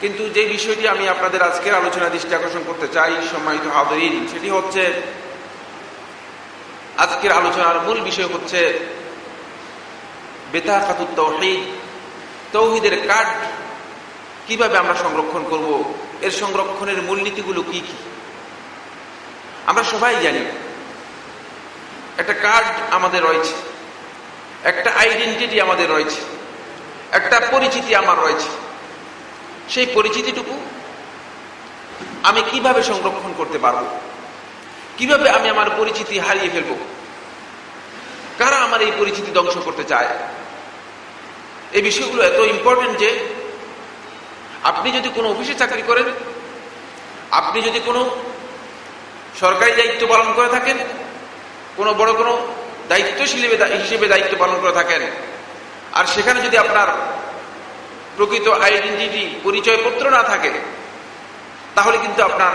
কিন্তু যে বিষয়টি আমি আপনাদের আজকের আলোচনা দৃষ্টি আকর্ষণ করতে চাই, সম্মানিত হাদরিন সেটি হচ্ছে আজকের আলোচনার মূল বিষয় হচ্ছে বেতা খাতুর তৌহিদ। তৌহিদের কার্ড কীভাবে আমরা সংরক্ষণ করব? এর সংরক্ষণের মূলনীতিগুলো কি কি? আমরা সবাই জানি একটা কার্ড আমাদের রয়েছে, একটা আইডেন্টিটি আমাদের রয়েছে, একটা পরিচিতি আমার রয়েছে। সেই পরিচিতিটুকু আমি কীভাবে সংরক্ষণ করতে পারব? কীভাবে আমি আমার পরিচিতি হারিয়ে ফেলব? কারা আমার এই পরিচিতি ধ্বংস করতে চায়? এই বিষয়গুলো এত ইম্পর্টেন্ট যে আপনি যদি কোনো অফিসে চাকরি করেন, আপনি যদি কোনো সরকারি দায়িত্ব পালন করে থাকেন, কোনো বড় কোনো দায়িত্বশীল হিসেবে দায়িত্ব পালন করে থাকেন, আর সেখানে যদি আপনার প্রকৃত আইডেন্টিটি পরিচয়পত্র না থাকে, তাহলে কিন্তু আপনার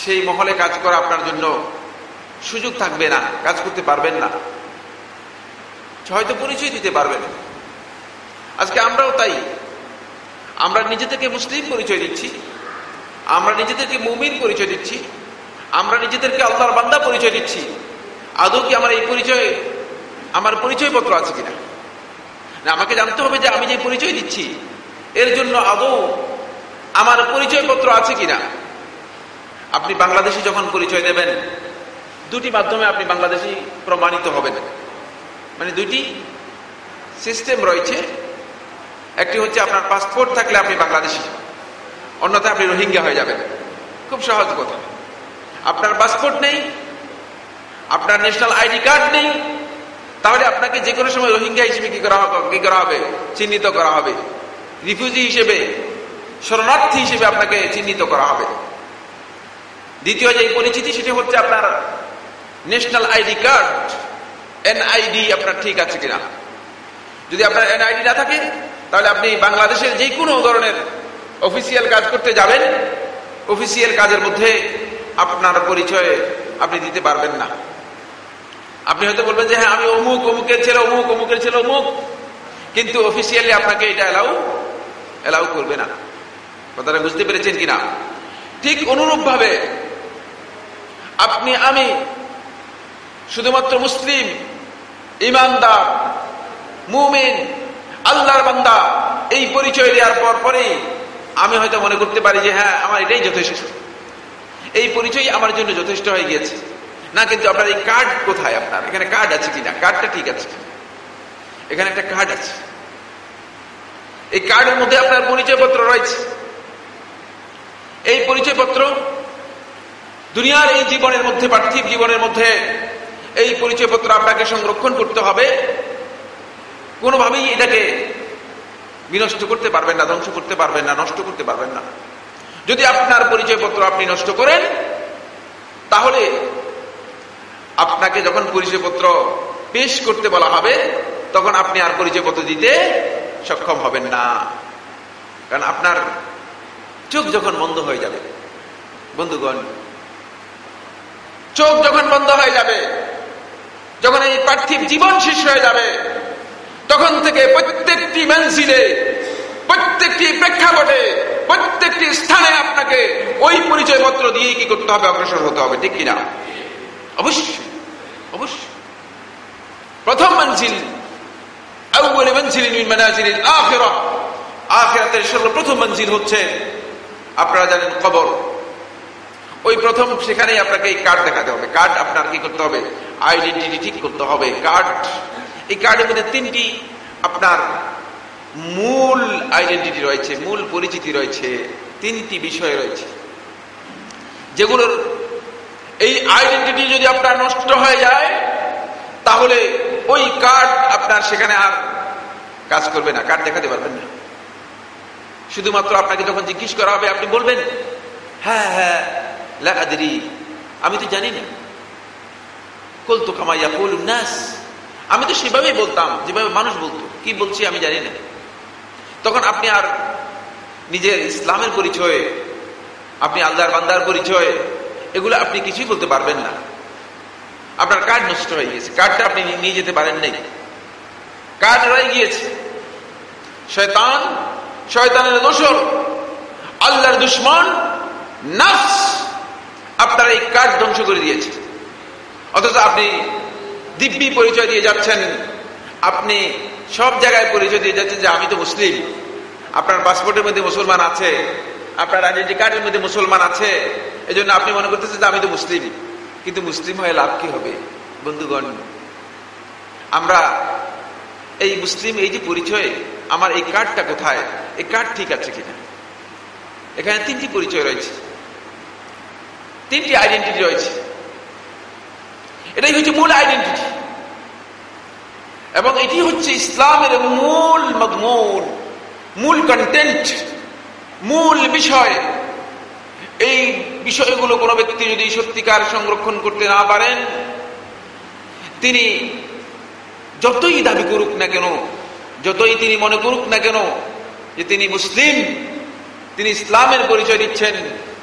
সেই মহলে কাজ করা আপনার জন্য সুযোগ থাকবে না, কাজ করতে পারবেন না। হয়তো পরিচয় দিতে পারবেন। আজকে আমরাও তাই। আমরা নিজেদেরকে মুসলিম পরিচয় দিচ্ছি, আমরা নিজেদেরকে মুমিন পরিচয় দিচ্ছি, আমরা নিজেদেরকে আল্লাহর বান্দা পরিচয় দিচ্ছি। আদৌ কি আমার এই পরিচয়, আমার পরিচয়পত্র আছে কিনা? আমাকে জানতে হবে যে আমি যে পরিচয় দিচ্ছি, এর জন্য আদৌ আমার পরিচয়পত্র আছে কিনা? আপনি বাংলাদেশি যখন পরিচয় দেবেন, দুটি মাধ্যমে আপনি বাংলাদেশি প্রমাণিত হবেন। মানে দুইটি সিস্টেম রয়েছে। একটি হচ্ছে আপনার পাসপোর্ট থাকলে আপনি বাংলাদেশি, অন্যথায় আপনি রোহিঙ্গা হয়ে যাবেন। খুব সহজ কথা। আপনার পাসপোর্ট নেই, আপনার ন্যাশনাল আইডি কার্ড নেই তাহলে আপনাকে যে কোনো সময় রোহিঙ্গা হিসেবে কি করা কি করা হবে? চিহ্নিত করা হবে। রিফিউজি হিসেবে, শরণার্থী হিসেবে আপনাকে চিহ্নিত করা হবে। দ্বিতীয় যে পরিচিতি, সেটি হচ্ছে আপনার ন্যাশনাল আইডি কার্ড এনআইডি আপনার ঠিক আছে কিনা? যদি আপনার এনআইডি না থাকে, তাহলে আপনি বাংলাদেশের যে কোনো ধরনের অফিসিয়াল কাজ করতে যাবেন। অফিসিয়াল কাজের মধ্যে আপনার পরিচয় আপনি দিতে পারবেন না। আপনি হয়তো বলবেন যে হ্যাঁ আমি অমুক, অমুকের ছেলে, অমুক, অমুকের ছেলে, অমুক। কিন্তু অফিসিয়ালি আপনাকে এটা এলাও এলাও করবে না। কথাটা বুঝতে পেরেছেন কিনা? ঠিক অনুরূপ ভাবে আপনি, আমি শুধুমাত্র মুসলিম, ইমানদার, মুমিন, আল্লাহর বান্দা, এই পরিচয় দেওয়ার পর পরেই আমি হয়তো মনে করতে পারি যে হ্যাঁ আমার এটাই যথেষ্ট। এই পরিচয় আমার জন্য যথেষ্ট হয়ে গিয়েছে। না, কিন্তু আপনার এই কার্ড কোথায় আপনার? এখানে কার্ড আছে কিনা? কার্ডটা ঠিক আছে এখানে একটা কার্ড আছে। এই কার্ডের মধ্যে আপনার পরিচয়পত্র রয়েছে। এই পরিচয়পত্র দুনিয়ার এই জীবনের মধ্যে, পার্থিব জীবনের মধ্যে এই পরিচয়পত্র আপনাকে সংরক্ষণ করতে হবে। কোনোভাবেই এটাকে বিনষ্ট করতে পারবেন না, ধ্বংস করতে পারবেন না, নষ্ট করতে পারবেন না। যদি আপনার পরিচয়পত্র আপনি নষ্ট করেন, তাহলে আপনাকে যখন পরিচয়পত্র পেশ করতে বলা হবে, তখন আপনি আর পরিচয়পত্র দিতে সক্ষম হবেন না। কারণ আপনার চোখ যখন বন্ধ হয়ে যাবে, বন্ধুগণ, চোখ যখন বন্ধ হয়ে যাবে, যখন এই পার্থিব জীবন শেষ হয়ে যাবে, তখন থেকে প্রত্যেকটি মেন্সিলে প্রত্যেকটি প্রেক্ষাপটে, প্রত্যেকটি স্থানে আপনাকে ওই পরিচয়পত্র দিয়ে কি করতে হবে, অগ্রসর হতে হবে, ঠিক কিনা? অবশ্যই অবশ্যই। প্রথম মঞ্জিল আউ্বল মঞ্জিল মিন মানাজিল আখিরা। আখিরাতের হচ্ছে, আপনারা জানেন ওই প্রথম সেখানেই আপনাকে এই কার্ড দেখাতে হবে। কার্ড আপনার করতে হবে? করতে হবে। কার্ড এই কার্ডের মধ্যে তিনটি আপনার মূল আইডেন্টিটি রয়েছে, মূল পরিচিতি রয়েছে, তিনটি বিষয় রয়েছে। যেগুলোর এই আইডেন্টিটি যদি আপনার নষ্ট হয়ে যায়, তাহলে ওই কার্ড আপনার সেখানে আর কাজ করবে না। কার্ড দেখাতে পারবেন না। শুধুমাত্র আপনাকে যখন জিজ্ঞেস করা হবে, আপনি বলবেন হ্যাঁ হ্যাঁ লাদি আমি তো জানি না। কলতো কামাইয়া কল নাস। আমি তো সেভাবেই বলতাম, যেভাবে মানুষ বলতো। কি বলছি আমি জানি না। তখন আপনি আর নিজের ইসলামের পরিচয়ে, আপনি আল্লাহর বান্দার পরিচয় এগুলো আপনি কিছুই বলতে পারবেন না। আপনার কার্ড নষ্ট হয়ে গিয়েছে। কার্ডটা আপনি নিয়ে যেতে পারেন নাই। কার্ড রয়ে গিয়েছে। শয়তান, শয়তানের দোষর, আল্লাহর দুশ্মন, নাফস আপনার এই কার্ড ধ্বংস করে দিয়েছে। অথচ আপনি দিব্যি পরিচয় দিয়ে যাচ্ছেন। আপনি সব জায়গায় পরিচয় দিয়ে যাচ্ছেন যে আমি তো মুসলিম। আপনার পাসপোর্টের মধ্যে মুসলমান আছে। আপনার আইডেন্টি কার্ডের মধ্যে মুসলমান আছে এই জন্য আপনি মনে করতেছেন যে আমি তো মুসলিম। কিন্তু মুসলিম হয়ে লাভ কি হবে? বন্ধুগণ, আমরা এই মুসলিম, এই যে পরিচয়, আমার এই কার্ডটা কোথায়? এই কার্ড ঠিক আছে কিনা? এখানে তিনটি পরিচয় রয়েছে। তিনটি আইডেন্টিটি রয়েছে। এটাই হচ্ছে মূল আইডেন্টিটি এবং এটি হচ্ছে ইসলামের মূল মূল মূল কন্টেন্ট মূল বিষয়, এই বিষয়গুলো কোনো ব্যক্তি যদি সত্যিকার সংরক্ষণ করতে না পারেন, তিনি যতই দাবি করুক না কেন, যতই তিনি মনে করুক না কেন যে তিনি মুসলিম, তিনি ইসলামের পরিচয় দিচ্ছেন,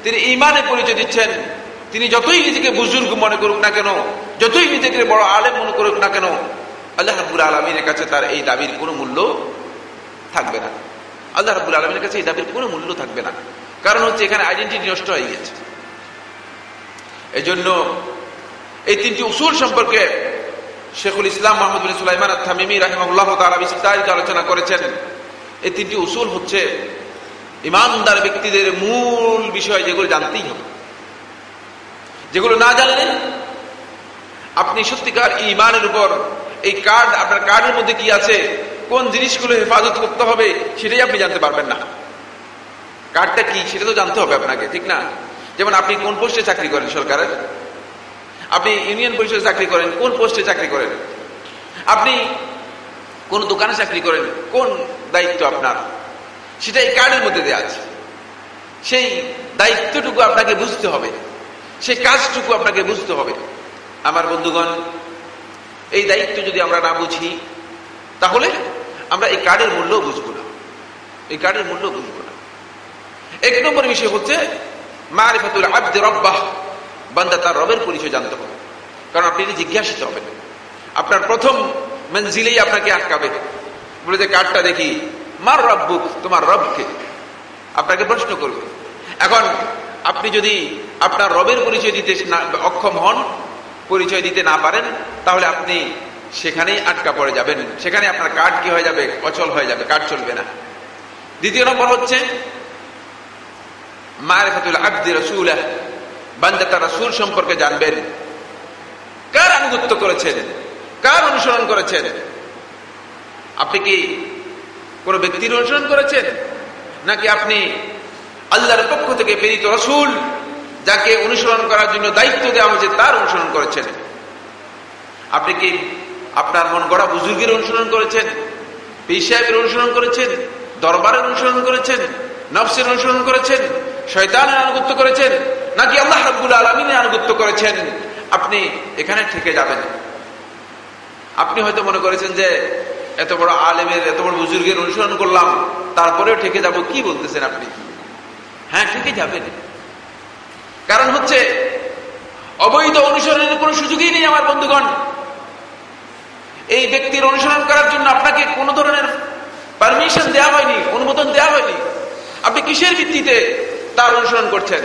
তিনি ইমানের পরিচয় দিচ্ছেন, তিনি যতই নিজেকে বুজুর্গ মনে করুক না কেন, যতই নিজেকে বড় আলেম মনে করুক না কেন, আল্লাহ আলমীর কাছে তার এই দাবির কোনো মূল্য থাকবে না। আল্লাহ রাবুল আলমীর কাছে এই দাবির কোনো মূল্য থাকবে না। কারণ হচ্ছে এখানে আইডেন্টিটি নষ্ট হয়ে গেছে এই জন্য এই তিনটি উসুল সম্পর্কে শেখুল ইসলাম মোহাম্মদ বিন সুলাইমান থামিমি রাহিমাহুল্লাহ তারা বিস্তারিত আলোচনা করেছেন। এই তিনটি উসুল হচ্ছে ইমানদার ব্যক্তিদের মূল বিষয় যেগুলো জানতেই হবে। যেগুলো না জানলেন আপনি সত্যিকার ইমানের উপর এই কার্ড আপনার কার্ডের মধ্যে কি আছে? কোন জিনিসগুলো হেফাজত করতে হবে সেটাই আপনি জানতে পারবেন না। কার্ডটা কি সেটা তো জানতে হবে আপনাকে, ঠিক না? যেমন আপনি কোন পোস্টে চাকরি করেন সরকারের? আপনি ইউনিয়ন পরিষদে চাকরি করেন, কোন পোস্টে চাকরি করেন? আপনি কোন দোকানে চাকরি করেন, কোন দায়িত্ব আপনার? সেটা এই কার্ডের মধ্যে দেওয়া আছে। সেই দায়িত্বটুকু আপনাকে বুঝতে হবে। সেই কাজটুকু আপনাকে বুঝতে হবে। আমার বন্ধুগণ, এই দায়িত্ব যদি আমরা না বুঝি তাহলে আমরা এই কার্ডের মূল্য বুঝব না। এই কার্ডের মূল্য বুঝব না। এক নম্বর বিষয় হচ্ছে, মারিফাতুল আব্দে রব্বাহ। বান্দা তার রবের পরিচয় জানতে হবে। কারণ আপনি জিজ্ঞাসিত হবেন। আপনার প্রথম মঞ্জিলেই আপনাকে আটকাবে। বলে যে কার্ডটা দেখি, মার রব্বুক, তোমার রবকে। আপনাকে প্রশ্ন করবে। এখন আপনি যদি আপনার রবের পরিচয় দিতে অক্ষম হন, পরিচয় দিতে না পারেন, তাহলে আপনি সেখানেই আটকা পড়ে যাবেন। সেখানে আপনার কার্ড কি হয়ে যাবে? অচল হয়ে যাবে কার্ড চলবে না। দ্বিতীয় নম্বর হচ্ছে, মারেফাতুল আব্দি রসুল বান্দা তার রসুল সম্পর্কে জানবেন। কার আনুগত্য করেছেন? কার অনুসরণ করেছেন? আপনি কি কোন ব্যক্তির অনুসরণ করেছেন? নাকি আপনি আল্লাহর পক্ষ থেকে প্রেরিত রসুল, যাকে অনুসরণ করার জন্য দায়িত্ব দেওয়া হয়েছে, তার অনুসরণ করেছেন? আপনি কি আপনার মন গড়া বুজুর্গের অনুসরণ করেছেন, পীর অনুসরণ করেছেন, দরবারের অনুসরণ করেছেন, নফসের অনুসরণ করেছেন, শয়তানের আনুগত্য করেছেন, নাকি আল্লাহ রাব্বুল আলমিনের আনুগত্য করেছেন, আপনি এখানে থেকে যাবেন। আপনি হয়তো মনে করেছেন যে, এত বড় আলেমের, এত বড় বুজুর্গের অনুসরণ করলাম, তারপরেও ঠেকে যাব, কি বলতেছেন আপনি? হ্যাঁ ঠেকে যাবেন। কারণ হচ্ছে, অবৈধ অনুসরণের কোনো সুযোগই নেই আমার বন্ধুগণ। এই ব্যক্তির অনুসরণ করার জন্য আপনাকে কোন ধরনের পারমিশন দেওয়া হয়নি, অনুমোদন দেওয়া হয়নি। আপনি কিসের ভিত্তিতে তার অনুসরণ করছেন?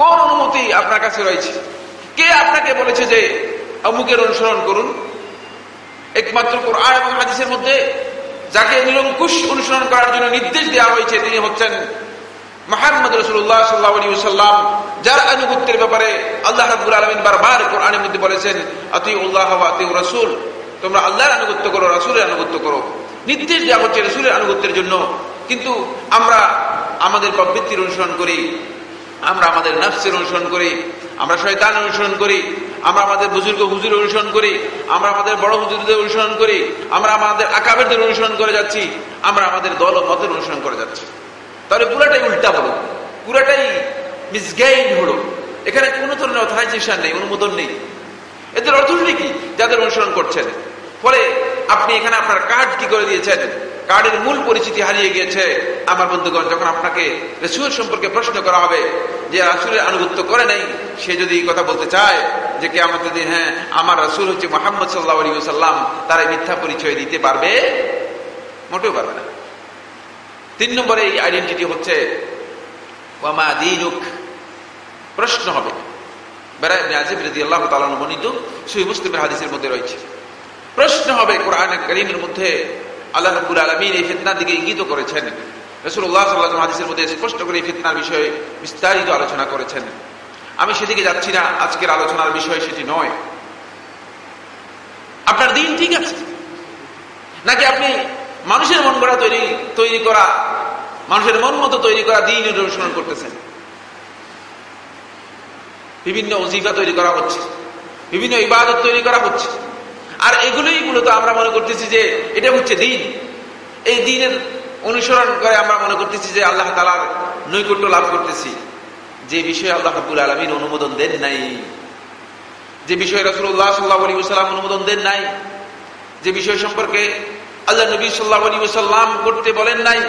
কোন অনুমতি আপনার কাছে রয়েছে? কে আপনাকে বলেছে যে অমুকের অনুসরণ করুন? একমাত্র কোরআন এবং হাদিসের মধ্যে যাকে নিরঙ্কুশ অনুসরণ করার জন্য নির্দেশ দেওয়া হয়েছে, তিনি হচ্ছেন মোহাম্মদ রসুল্লাহ সাল্লাহ সাল্লাম যার আনুগত্যের ব্যাপারে আল্লাহ রাবুল আলমিন বারবার কোরআনের মধ্যে বলেছেন আতি উল্লাহ আতি রসুল। তোমরা আল্লাহর আনুগত্য করো, রসুলের আনুগত্য করো। নির্দেশ দেওয়া হচ্ছে রসুলের আনুগত্যের জন্য। কিন্তু আমরা আমাদের প্রবৃত্তির অনুসরণ করি, আমরা আমাদের নফসের অনুসরণ করি, আমরা শয়তান অনুসরণ করি, আমরা আমাদের বুজুর্গ হুজুর অনুসরণ করি, আমরা আমাদের বড় হুজুরদের অনুসরণ করি, আমরা আমাদের আকাবেরদের অনুসরণ করে যাচ্ছি, আমরা আমাদের দল ও মতের অনুসরণ করে যাচ্ছি। তাহলে পুরাটাই উল্টা হলো পুরাটাই মিসগাইড হলো। এখানে কোনো ধরনের অথরাইজেশন নেই, অনুমোদন নেই। এদের অর্থনীতি কি? যাদের অনুসরণ করছেন। আপনি এখানে আপনার কার্ড কি করে দিয়েছেন? কার্ডের মূল পরিচিতি হারিয়ে গিয়েছে। আমার বন্ধুগণ, যখন আপনাকে রসুল সম্পর্কে প্রশ্ন করা হবে যে রাসুলের আনুগত্য করে নাই, সে যদি কথা বলতে চায় যে কে আমাদের দিন হ্যাঁ আমার রাসুল হচ্ছে মোহাম্মদ সাল্লাহ আলী সাল্লাম তারা মিথ্যা পরিচয় দিতে পারবে? মোটেও পারবে না। তিন নম্বরে এই আইডেন্টিটি হচ্ছে প্রশ্ন হবে। বেড়া ইবনে আজিব রাদিয়াল্লাহু তাআলা বর্ণিত, সহিহ মুসলিমের হাদিসের মধ্যে রয়েছে। প্রশ্ন হবে কোরআন করিমের মধ্যে আল্লাহ রাব্বুল আলামিন এই ফিতনার দিকে ইঙ্গিত করেছেন। আলাইহি হাদিসের মধ্যে স্পষ্ট করে এই ফিতনার বিষয়ে বিস্তারিত আলোচনা করেছেন। আমি সেদিকে যাচ্ছি না, আজকের আলোচনার বিষয় সেটি নয়। আপনার দিন ঠিক আছে? নাকি আপনি মানুষের মন গড়া তৈরি তৈরি করা, মানুষের মন মতো তৈরি করা দিন অনুসরণ করতেছেন? বিভিন্ন অজিফা তৈরি করা হচ্ছে, বিভিন্ন ইবাদত তৈরি করা হচ্ছে আর এগুলোই মূলত আমরা মনে করতেছি যে এটা হচ্ছে দিন। এই দিনের অনুসরণ করে আমরা মনে করতেছি যে আল্লাহ তালার নৈকট্য লাভ করতেছি। যে বিষয়ে আল্লাহ হাবুল আলমীর অনুমোদন দেন নাই। যে বিষয়ে রসুল্লাহ সাল্লাহ আলী সাল্লাম অনুমোদন দেন নাই। যে বিষয় সম্পর্কে আল্লাহ নবী সাল্লাহ আলী সাল্লাম করতে বলেন নাই।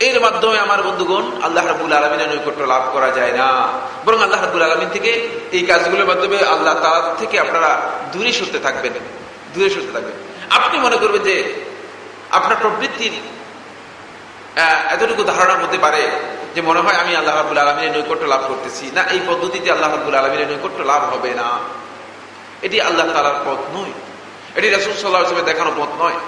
এর মাধ্যমে আমার বন্ধুগণ, আল্লাহ রাবুল আলমিনের নৈকট্য লাভ করা যায় না। বরং আল্লাহ রাবুল আলমিন থেকে এই কাজগুলোর মাধ্যমে আল্লাহ তালা থেকে আপনারা দূরে সরতে থাকবেন। দূরে সরতে থাকবেন আপনি মনে করবেন যে আপনার প্রবৃত্তির এতটুকু ধারণা হতে পারে যে মনে হয় আমি আল্লাহ রাবুল আলমিনের নৈকট্য লাভ করতেছি। না, এই পদ্ধতিতে আল্লাহ রাবুল আলমিনের নৈকট্য লাভ হবে না। এটি আল্লাহ তালার পথ নয়। এটি রাসুল সাল্লাহ হিসেবে দেখানো পথ নয়।